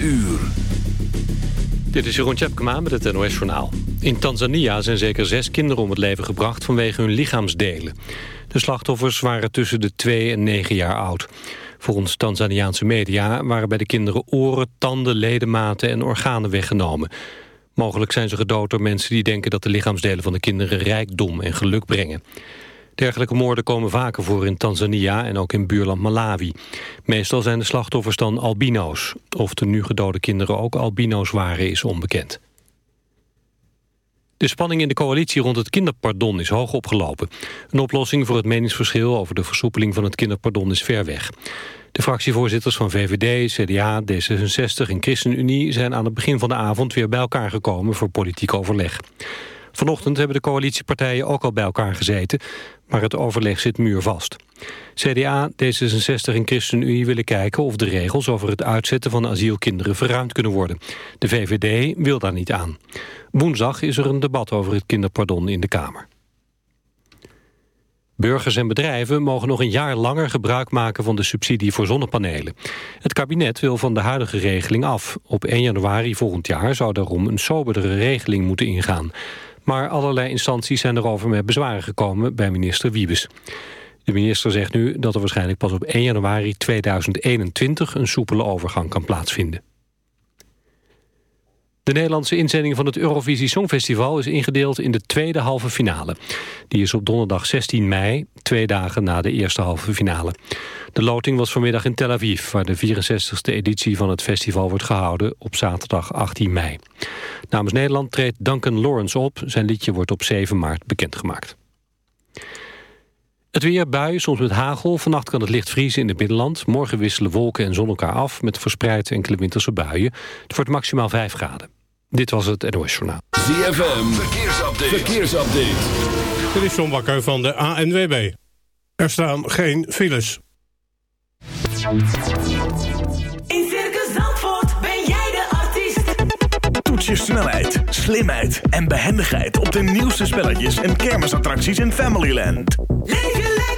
uur. Dit is Jeroen Tjepkema met het NOS Journaal. In Tanzania zijn zeker zes kinderen om het leven gebracht vanwege hun lichaamsdelen. De slachtoffers waren tussen de 2 en 9 jaar oud. Volgens Tanzaniaanse media waren bij de kinderen oren, tanden, ledematen en organen weggenomen. Mogelijk zijn ze gedood door mensen die denken dat de lichaamsdelen van de kinderen rijkdom en geluk brengen. Dergelijke moorden komen vaker voor in Tanzania en ook in buurland Malawi. Meestal zijn de slachtoffers dan albino's. Of de nu gedode kinderen ook albino's waren is onbekend. De spanning in de coalitie rond het kinderpardon is hoog opgelopen. Een oplossing voor het meningsverschil over de versoepeling van het kinderpardon is ver weg. De fractievoorzitters van VVD, CDA, D66 en ChristenUnie... zijn aan het begin van de avond weer bij elkaar gekomen voor politiek overleg. Vanochtend hebben de coalitiepartijen ook al bij elkaar gezeten... maar het overleg zit muurvast. CDA, D66 en ChristenUnie willen kijken of de regels... over het uitzetten van asielkinderen verruimd kunnen worden. De VVD wil daar niet aan. Woensdag is er een debat over het kinderpardon in de Kamer. Burgers en bedrijven mogen nog een jaar langer gebruik maken van de subsidie voor zonnepanelen. Het kabinet wil van de huidige regeling af. Op 1 januari volgend jaar zou daarom een soberdere regeling moeten ingaan. Maar allerlei instanties zijn erover met bezwaren gekomen bij minister Wiebes. De minister zegt nu dat er waarschijnlijk pas op 1 januari 2021 een soepele overgang kan plaatsvinden. De Nederlandse inzending van het Eurovisie Songfestival is ingedeeld in de tweede halve finale. Die is op donderdag 16 mei, twee dagen na de eerste halve finale. De loting was vanmiddag in Tel Aviv, waar de 64e editie van het festival wordt gehouden op zaterdag 18 mei. Namens Nederland treedt Duncan Lawrence op. Zijn liedje wordt op 7 maart bekendgemaakt. Het weer, buien, soms met hagel. Vannacht kan het licht vriezen in het binnenland. Morgen wisselen wolken en zon elkaar af met verspreid enkele winterse buien. Het wordt maximaal 5 graden. Dit was het NOS Journaal. ZFM, verkeersupdate. verkeersupdate. Dit is John Bakker van de ANWB. Er staan geen files. In Circus Zandvoort ben jij de artiest. Toets je snelheid, slimheid en behendigheid op de nieuwste spelletjes en kermisattracties in Familyland. Leef lekker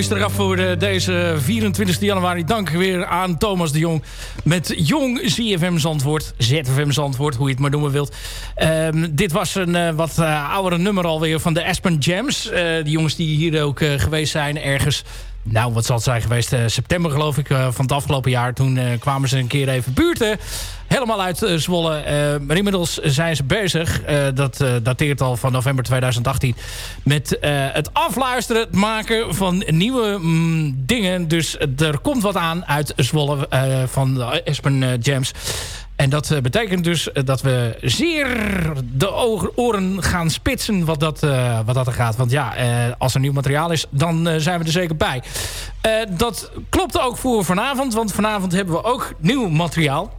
Is eraf voor uh, deze 24 januari. Dank weer aan Thomas de Jong met Jong ZFM Zandvoort. ZFM Zandvoort, hoe je het maar noemen wilt. Ehm, dit was een uh, wat uh, oudere nummer alweer van de Aspen Jams. die jongens die hier ook geweest zijn ergens nou, wat zal het zijn geweest? Uh, september geloof ik, uh, van het afgelopen jaar. Toen uh, kwamen ze een keer even buurten. Helemaal uit Zwolle. maar inmiddels zijn ze bezig. dat dateert al van november 2018. Met het afluisteren, het maken van nieuwe mm, dingen. Dus er komt wat aan uit Zwolle van Espen Jams. En dat eh, betekent dus eh, dat we zeer de oren gaan spitsen wat dat, uh, wat dat er gaat. Want ja, als er nieuw materiaal is, dan zijn we er zeker bij. dat klopt ook voor vanavond, want vanavond hebben we ook nieuw materiaal.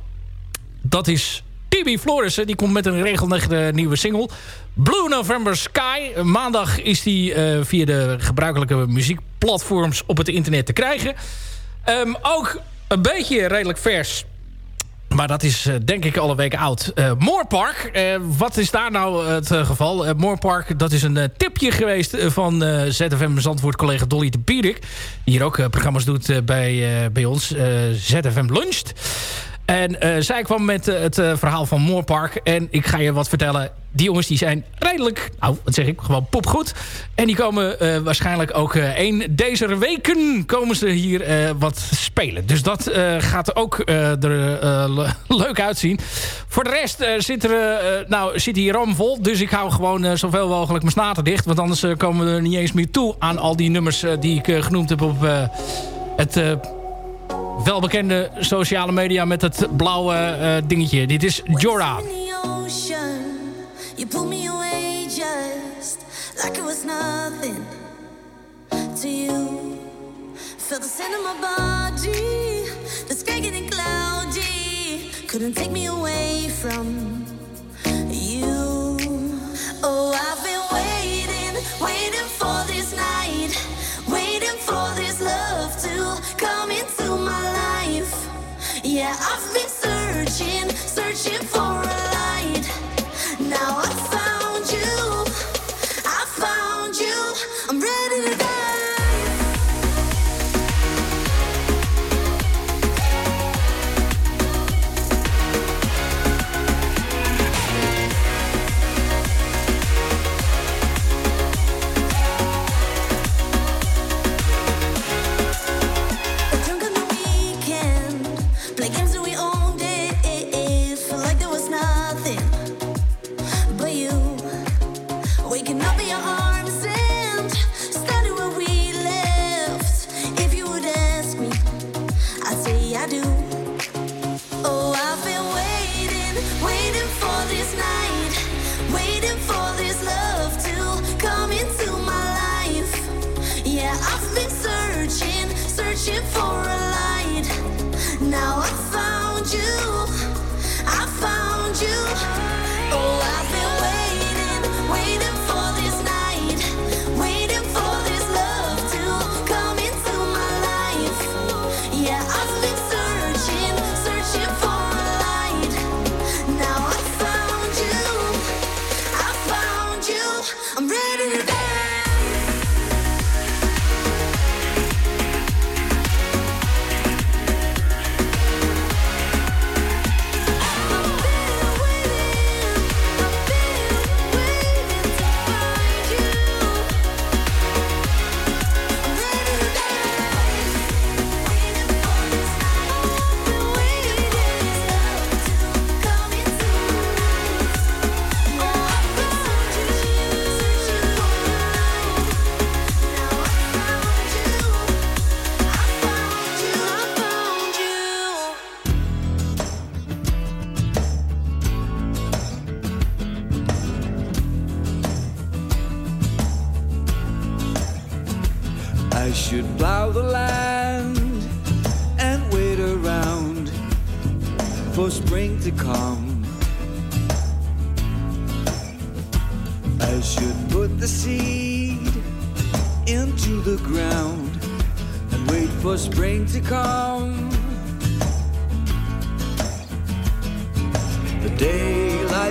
Dat is Tibi Florissen, die komt met een regelmatige nieuwe single. Blue November Sky. Maandag is die via de gebruikelijke muziekplatforms op het internet te krijgen. Um, ook een beetje redelijk vers maar dat is uh, denk ik alle weken oud. Uh, Moorpark, uh, wat is daar nou het geval? Moorpark, dat is een tipje geweest van ZFM Zandvoort collega Dolly de Pierik. Die hier ook programma's doet bij, bij ons. ZFM Luncht. En uh, zij kwam met uh, het uh, verhaal van Moorpark. En ik ga je wat vertellen. Die jongens die zijn redelijk, nou wat zeg ik, gewoon popgoed. En die komen waarschijnlijk ook één deze weken komen ze hier wat spelen. Dus dat gaat ook er leuk uitzien. Voor de rest zit, er, nou, zit hier ram vol. Dus ik hou gewoon zoveel mogelijk mijn snaten dicht. Want anders komen we er niet eens meer toe aan al die nummers die ik genoemd heb op het welbekende sociale media met het blauwe uh, dingetje. Dit is Jora. You pull me away just like it was nothing to you. Feel the my body, the sky getting cloudy. Couldn't take me away from you. Oh, I've been waiting, waiting for this I've been searching, searching for a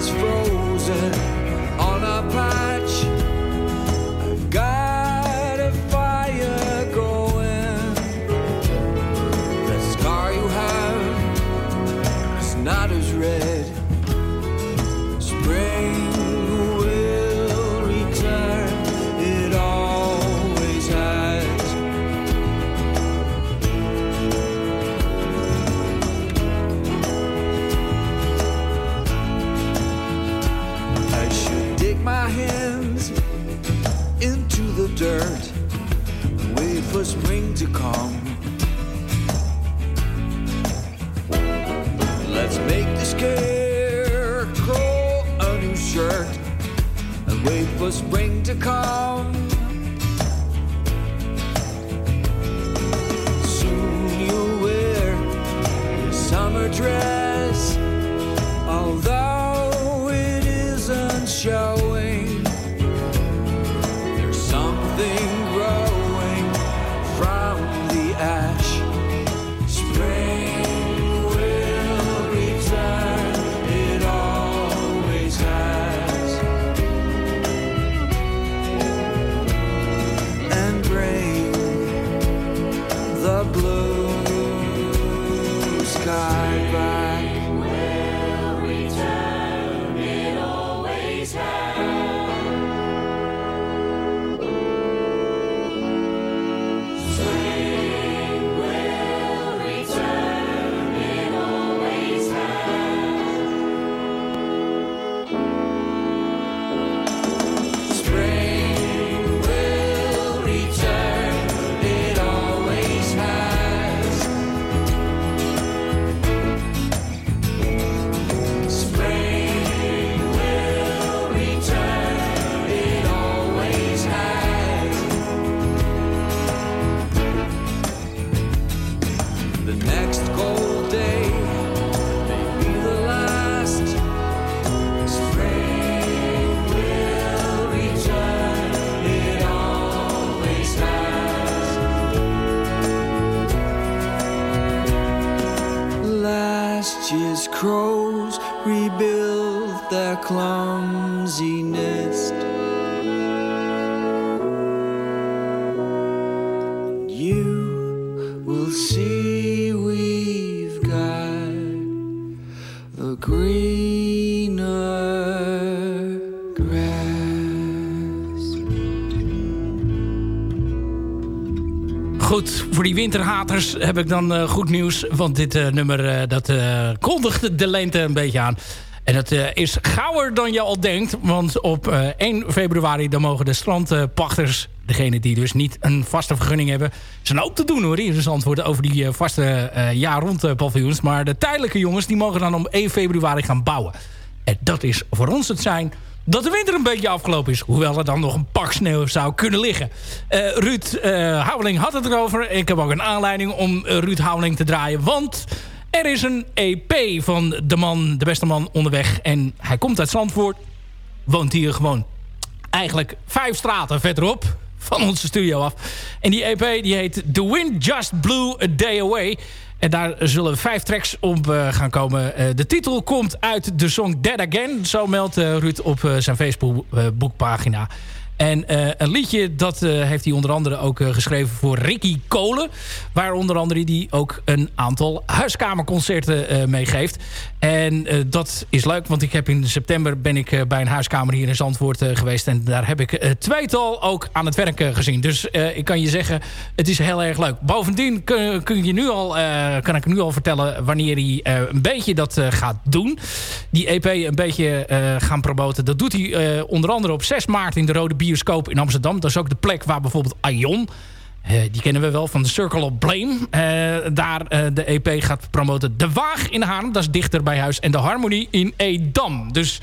frozen on a patch. Come. Let's make the scarecrow a new shirt and wait for spring to come. Winterhaters heb ik dan eh, goed nieuws. Want dit eh, nummer eh, dat kondigt de lente een beetje aan. En dat is gauwer dan je al denkt. Want op eh, 1 februari dan mogen de strandpachters... degene die dus niet een vaste vergunning hebben... zijn ook te doen hoor, hier is antwoord over die vaste jaar rond paviljoens. Maar de tijdelijke jongens die mogen dan om 1 februari gaan bouwen. En dat is voor ons het zijn dat de winter een beetje afgelopen is. Hoewel er dan nog een pak sneeuw zou kunnen liggen. Eh, Ruud uh, Houweling had het erover. Ik heb ook een aanleiding om eh, Ruud Houweling te draaien. Want er is een EP van de man, de beste man onderweg. En hij komt uit Zandvoort. Woont hier gewoon eigenlijk vijf straten verderop van onze studio af. En die EP die heet The Wind Just Blew A Day Away. En daar zullen vijf tracks op uh, gaan komen. Uh, de titel komt uit de song Dead Again. Zo meldt uh, Ruud op zijn Facebookpagina. En een liedje, dat heeft hij onder andere ook geschreven voor Ricky Kolen. Waar onder andere die ook een aantal huiskamerconcerten meegeeft. En dat is leuk, want ik heb in september ben ik bij een huiskamer hier in Zandvoort geweest. En daar heb ik tweetal ook aan het werk gezien. Dus ik kan je zeggen, het is heel erg leuk. Bovendien kun, kun je nu al, kan ik nu al vertellen wanneer hij een beetje dat gaat doen. Die EP een beetje gaan promoten. Dat doet hij onder andere op 6 maart in de Rode Bioscoop in Amsterdam. Dat is ook de plek waar bijvoorbeeld Aion... Uh, die kennen we wel van de Circle of Blame. Uh, daar uh, de EP gaat promoten. De Waag in Haarlem, dat is dichter bij huis. En de Harmonie in Edam. Dus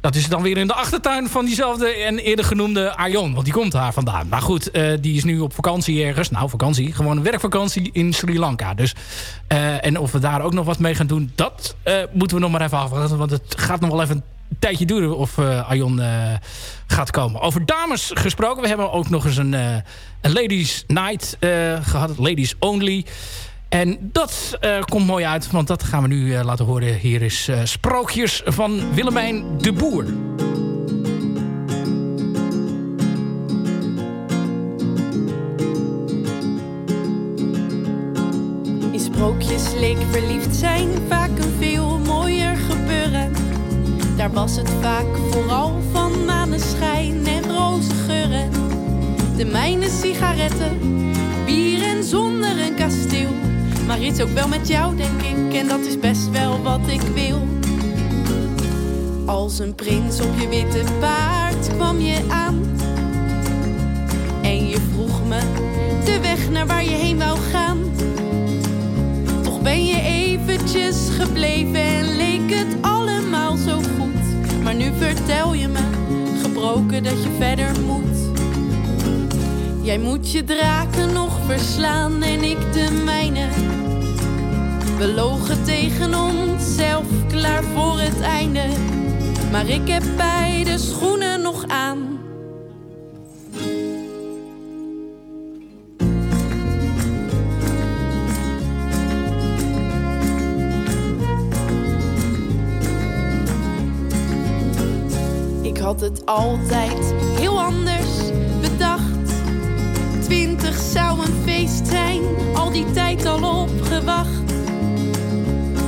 dat is dan weer in de achtertuin van diezelfde en eerder genoemde Aion. Want die komt daar vandaan. Maar goed, die is nu op vakantie ergens. Nou, vakantie. Gewoon een werkvakantie in Sri Lanka. Dus, en of we daar ook nog wat mee gaan doen, dat moeten we nog maar even afwachten. Want het gaat nog wel even tijdje duren of uh, gaat komen. Over dames gesproken. We hebben ook nog eens een, uh, een Ladies Night gehad. Ladies Only. En dat komt mooi uit. Want dat gaan we nu laten horen. Hier is Sprookjes van Willemijn de Boer. In sprookjes leek verliefd zijn vaak een veel was het vaak vooral van maneschijn en roze geuren. De mijne sigaretten, bier en zonder een kasteel. Maar iets ook wel met jou, denk ik, en dat is best wel wat ik wil. Als een prins op je witte paard kwam je aan. En je vroeg me de weg naar waar je heen wou gaan. Toch ben je eventjes gebleven vertel je me, gebroken, dat je verder moet. Jij moet je draken nog verslaan en ik de mijne. We logen tegen onszelf, klaar voor het einde. Maar ik heb beide schoenen nog aan. Had het altijd heel anders bedacht. Twintig zou een feest zijn, al die tijd al opgewacht.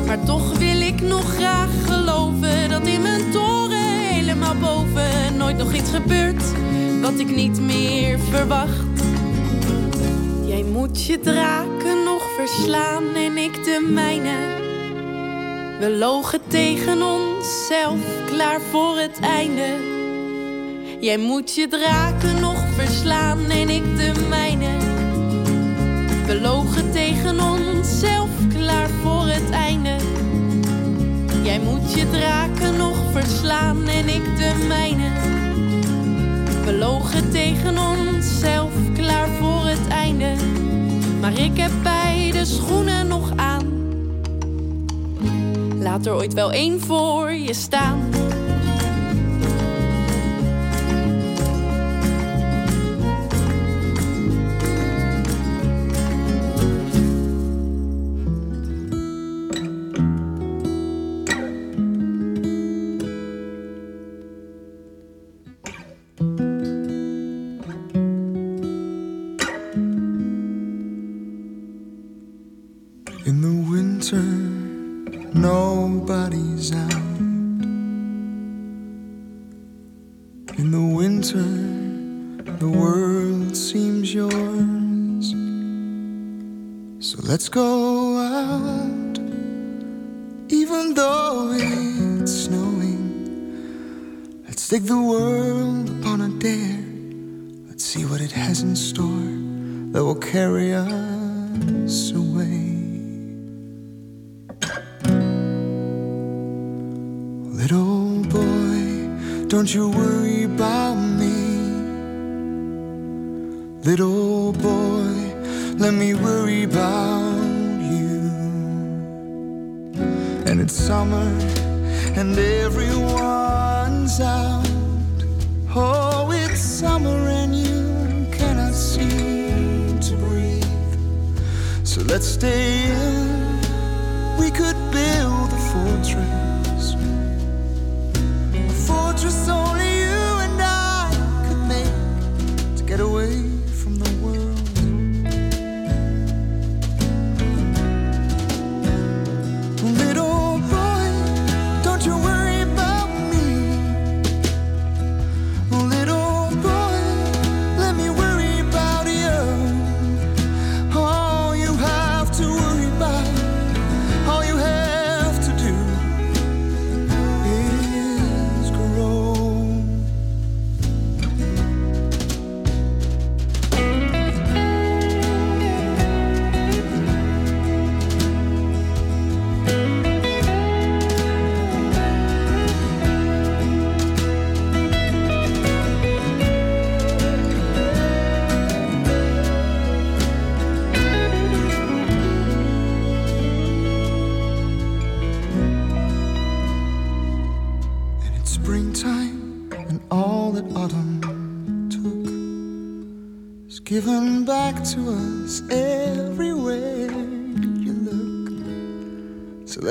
Maar toch wil ik nog graag geloven dat in mijn toren helemaal boven nooit nog iets gebeurt wat ik niet meer verwacht. Jij moet je draken nog verslaan en ik de mijne. We logen tegen onszelf, klaar voor het einde. Jij moet je draken nog verslaan en ik de mijne. We logen tegen onszelf, klaar voor het einde. Jij moet je draken nog verslaan en ik de mijne. We logen tegen onszelf, klaar voor het einde. Maar ik heb beide schoenen nog aan. Laat er ooit wel één voor je staan.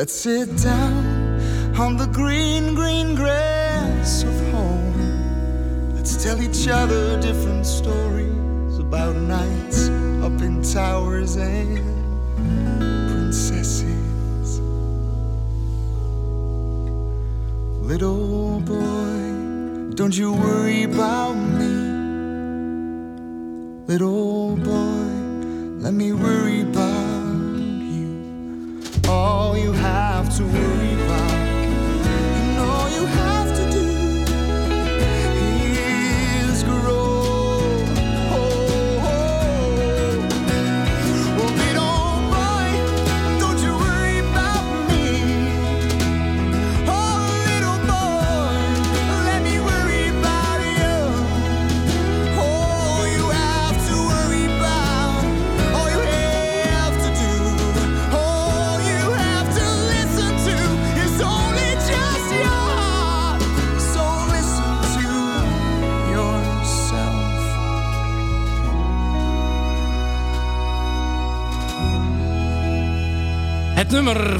Let's sit down on the green, green grass of home. Let's tell each other different stories about nights up in towers and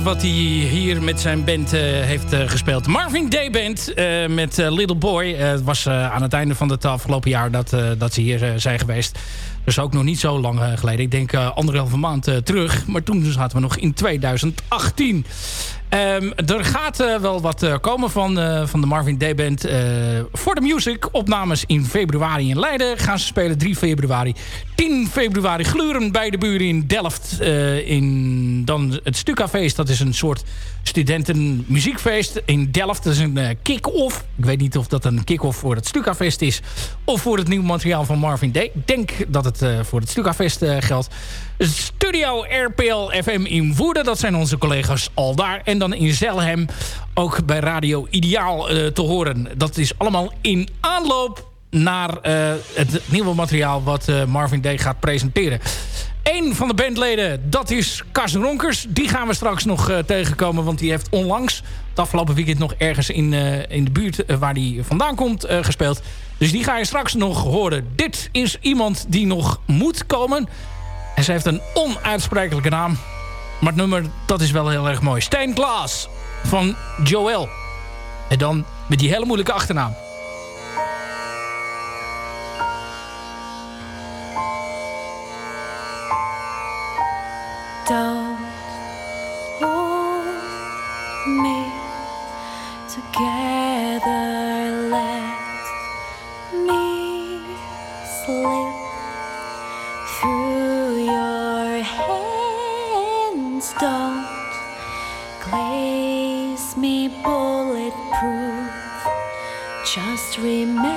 wat hij hier met zijn band uh, heeft uh, gespeeld. Marvin Day Band uh, met Little Boy. het was aan het einde van het afgelopen jaar dat, dat ze hier zijn geweest. Dus ook nog niet zo lang geleden. Ik denk anderhalve maand terug. Maar toen zaten we nog in 2018. Um, er gaat uh, wel wat uh, komen van, uh, van de Marvin Day Band. voor de music opnames in februari in Leiden. Gaan ze spelen 3 februari. 10 februari gluren bij de buren in Delft. in dan het Stukafeest. Dat is een soort studentenmuziekfeest in Delft. Dat is een kick-off. Ik weet niet of dat een kick-off voor het Stukafest is. Of voor het nieuwe materiaal van Marvin Day. Ik denk dat het voor het Stukafest geldt. Studio RPL FM in Woerden. Dat zijn onze collega's al daar. En dan in Zelhem ook bij Radio Ideaal uh, te horen. Dat is allemaal in aanloop naar uh, het nieuwe materiaal wat uh, Marvin Day gaat presenteren. Eén van de bandleden, dat is Carsten Ronkers. Die gaan we straks nog tegenkomen, want die heeft onlangs... het afgelopen weekend nog ergens in, in de buurt waar hij vandaan komt gespeeld. Dus die ga je straks nog horen. Dit is iemand die nog moet komen... En ze heeft een onuitsprekelijke naam. Maar het nummer, dat is wel heel erg mooi. Steen Klaas van Joel. En dan met die hele moeilijke achternaam. Remember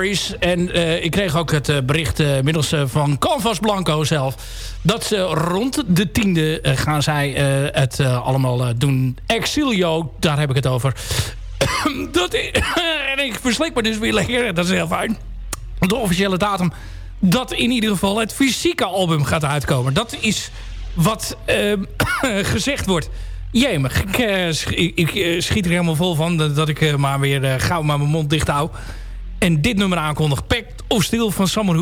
En eh, ik kreeg ook het eh, bericht eh, middels van Canvas Blanco zelf... dat ze rond de tiende gaan zij het allemaal doen. Exilio, daar heb ik het over. dat en ik verslik me dus weer lekker. Dat is heel fijn. De officiële datum dat in ieder geval het fysieke album gaat uitkomen. Dat is wat gezegd wordt. Jemig, ik, ik, ik, schiet er helemaal vol van... dat, ik maar weer gauw maar mijn mond dicht hou. En dit nummer aankondig. Pact of Steel van Summer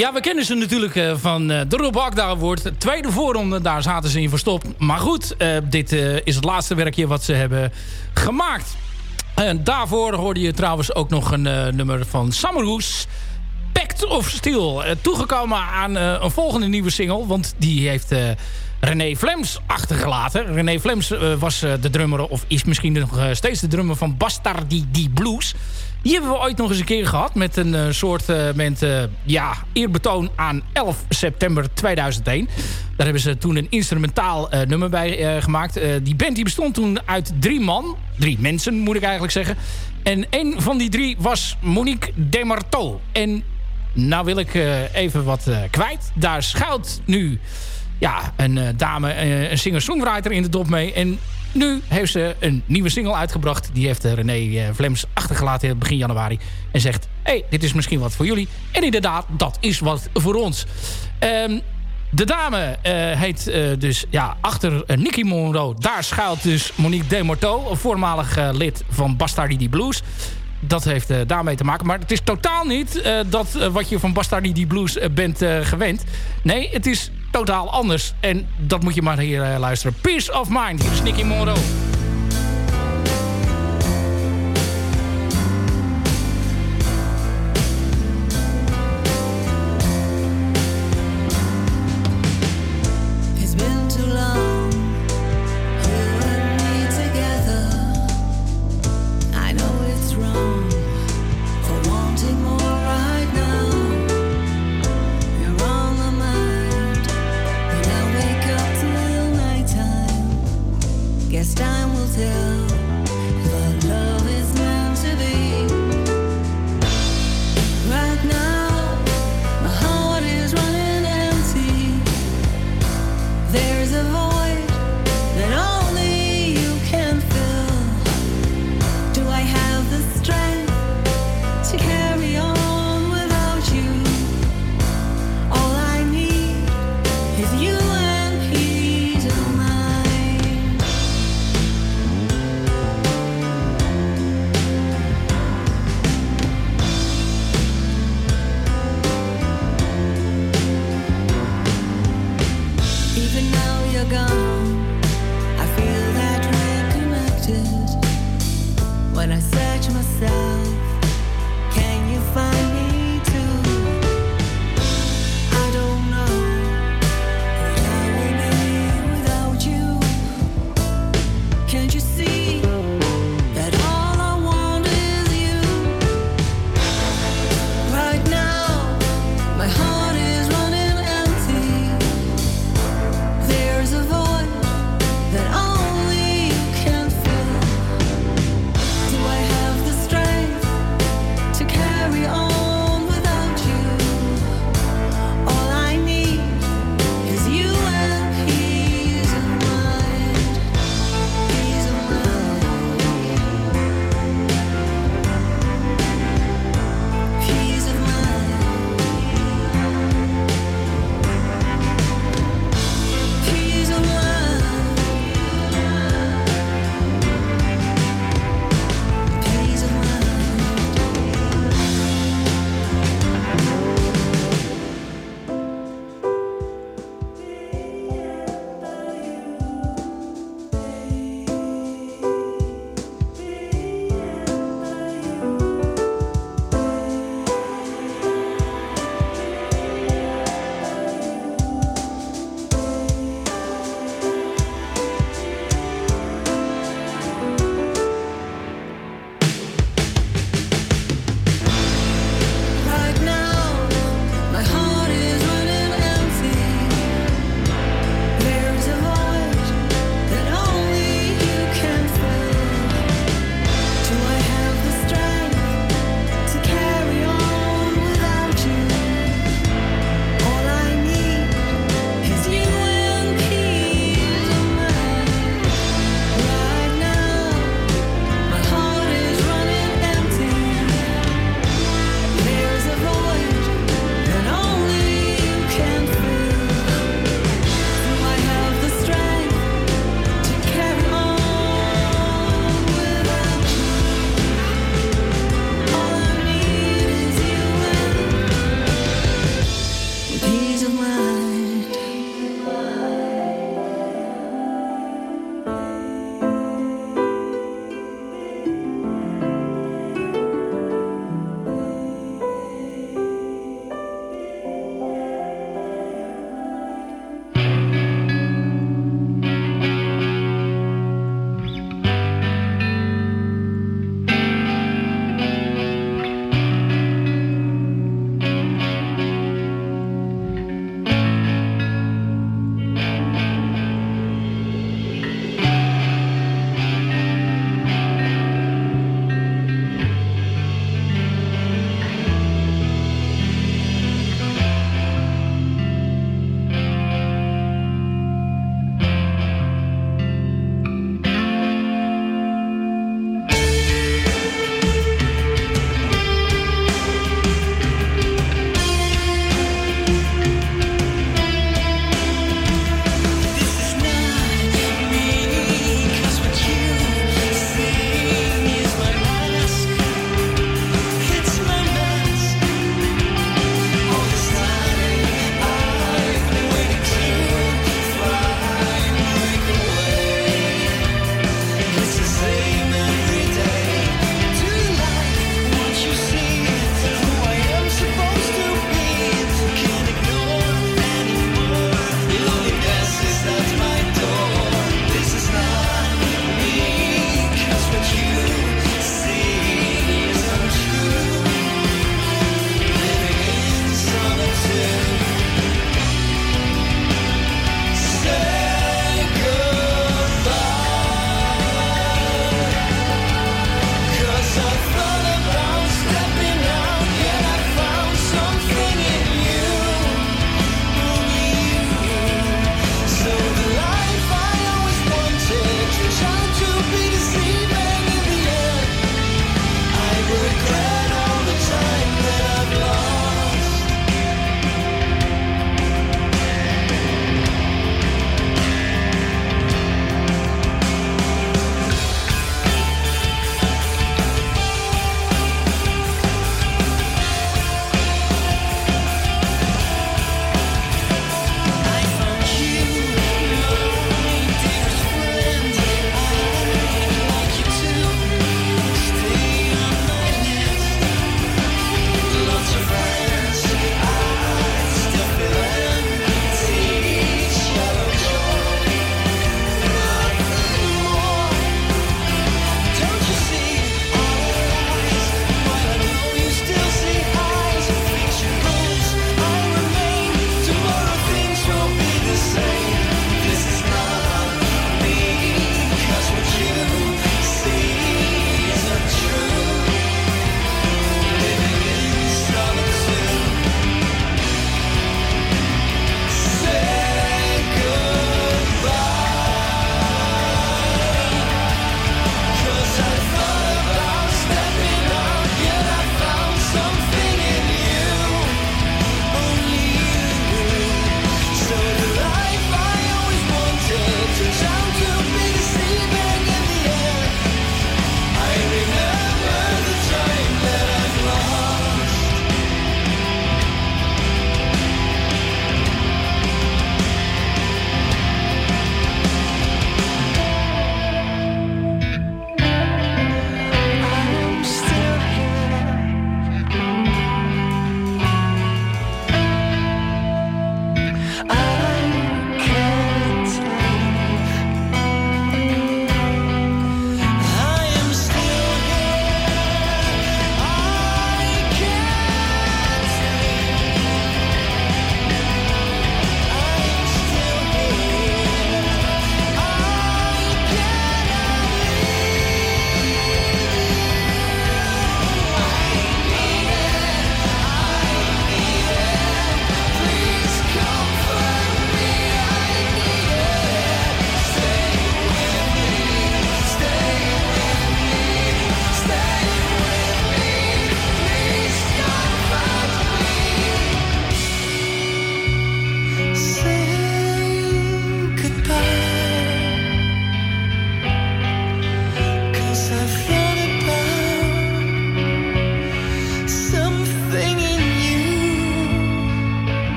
Ja, we kennen ze natuurlijk eh, van eh, de Rob tweede voorronde, daar zaten ze in verstopt. Maar goed, eh, dit is het laatste werkje wat ze hebben gemaakt. En daarvoor hoorde je trouwens ook nog een nummer van Summerhoes. Pact of Steel. Toegekomen aan een volgende nieuwe single. Want die heeft René Flems achtergelaten. René Flems was de drummer, of is misschien nog steeds de drummer van Bastardi Die Blues. Die hebben we ooit nog eens een keer gehad. Met een eh, soort eh, met, eh, ja, eerbetoon aan 11 september 2001. Daar hebben ze toen een instrumentaal nummer bij gemaakt. Die band die bestond toen uit drie man. Drie mensen moet ik eigenlijk zeggen. En een van die drie was Monique Demarteau. En nou wil ik even wat kwijt. Daar schuilt nu ja, een dame, een singer-songwriter in de dop mee. En nu heeft ze een nieuwe single uitgebracht. Die heeft eh, René eh, Vlems achtergelaten begin januari. En zegt, hé, hey, dit is misschien wat voor jullie. En inderdaad, dat is wat voor ons. Ehm, de dame eh, heet dus, ja, achter uh, Nicky Monroe... daar schuilt dus Monique Demorteau... een voormalig lid van Bastardi Blues dat heeft daarmee te maken. Maar het is totaal niet dat wat je van Bastardi Blues bent gewend. Nee, het is totaal anders. En dat moet je maar hier luisteren. Peace of Mind. Hier is Nicky Monroe.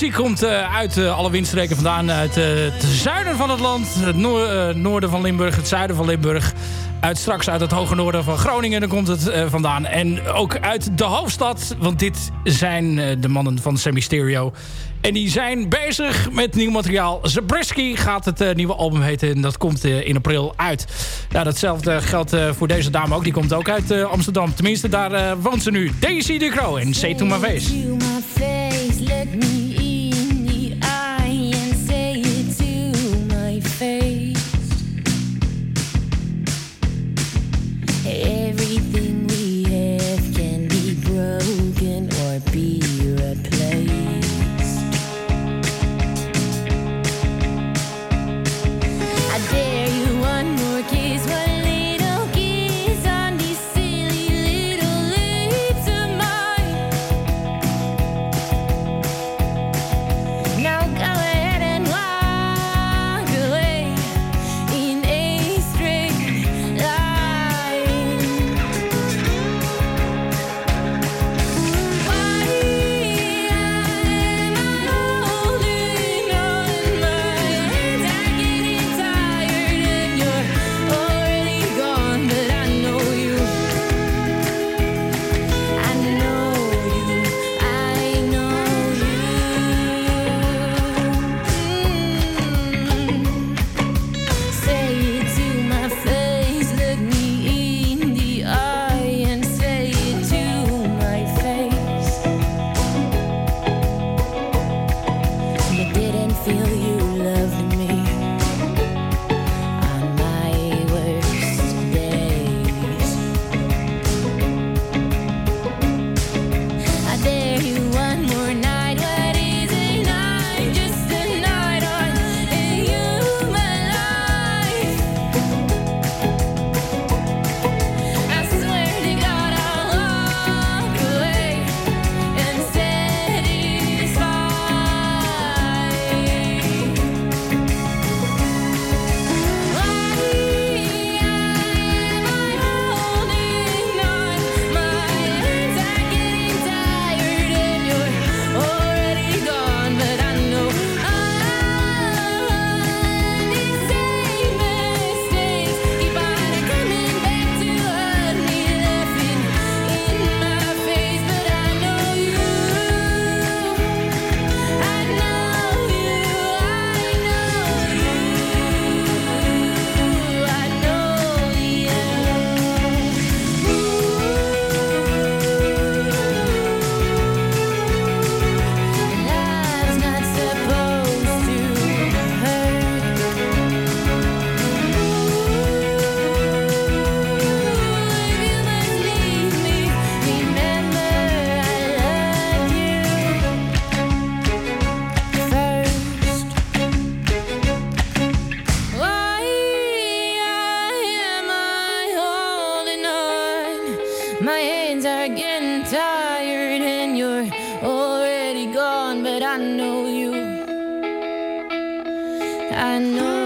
Muziek komt eh, uit eh, alle windstreken vandaan. Uit eh, het zuiden van het land. Het noor- noorden van Limburg. Het zuiden van Limburg. Uit straks uit het hoge noorden van Groningen. Daar komt het vandaan. En ook uit de hoofdstad. Want dit zijn de mannen van Semi Stereo. En die zijn bezig met nieuw materiaal. Zabriskie gaat het nieuwe album heten. En dat komt in april uit. Datzelfde geldt voor deze dame ook. Die komt ook uit Amsterdam. Tenminste, daar woont ze nu. Daisy Ducro en Say To My. I know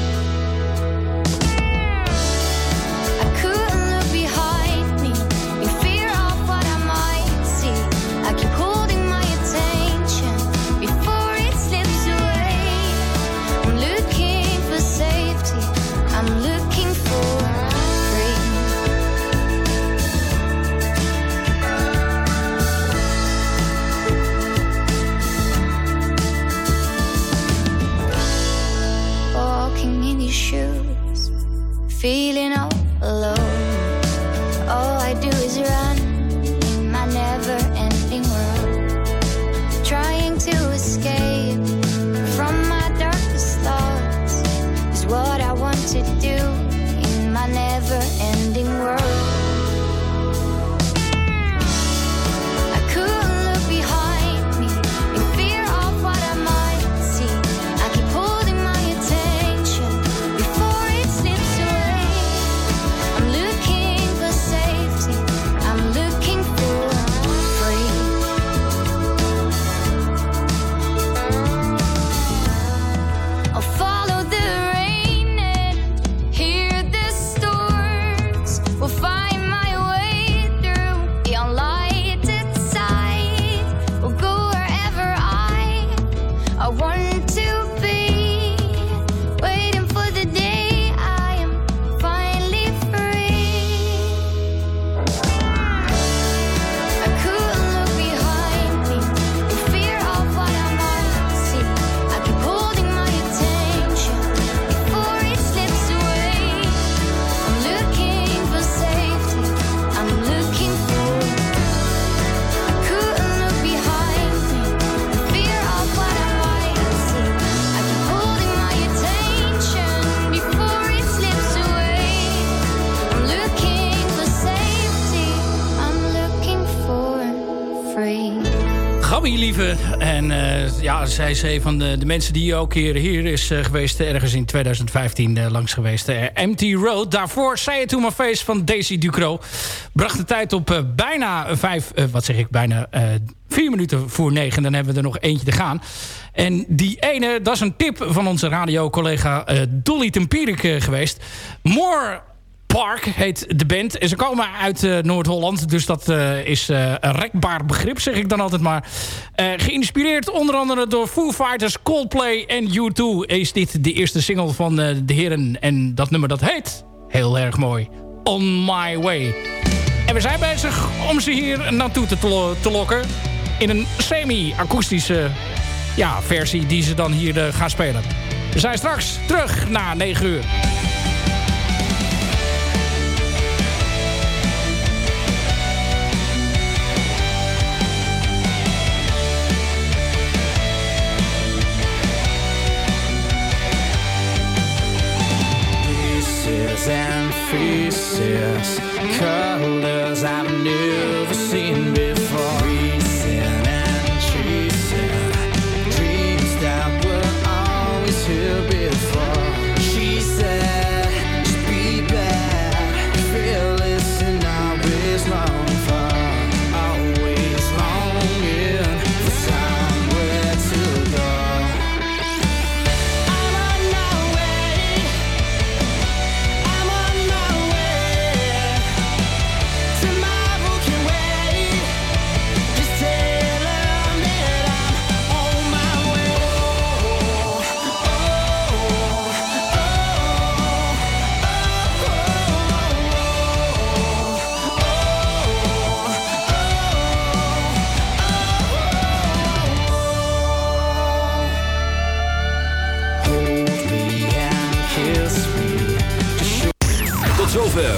Zij is een van de, de mensen die ook hier, hier is eh, geweest. Ergens in 2015 eh, langs geweest. Eh, Empty Road. Daarvoor Say It To My Face van Daisy Ducro. Bracht de tijd op eh, bijna vijf... eh, wat zeg ik? Bijna eh, vier minuten voor negen. Dan hebben we er nog eentje te gaan. En die ene, dat is een tip van onze radiocollega eh Dolly Tempierik eh, geweest. More Park heet de band. En ze komen uit eh, Noord-Holland. Dus dat eh, is eh, een rekbaar begrip, zeg ik dan altijd maar. Geïnspireerd onder andere door Foo Fighters, Coldplay en U2... is dit de eerste single van de heren. En dat nummer dat heet, heel erg mooi, On My Way. En we zijn bezig om ze hier naartoe te, te lokken... in een semi-akoestische ja, versie die ze dan hier gaan spelen. We zijn straks terug na 9 uur. Faces, colors I've never seen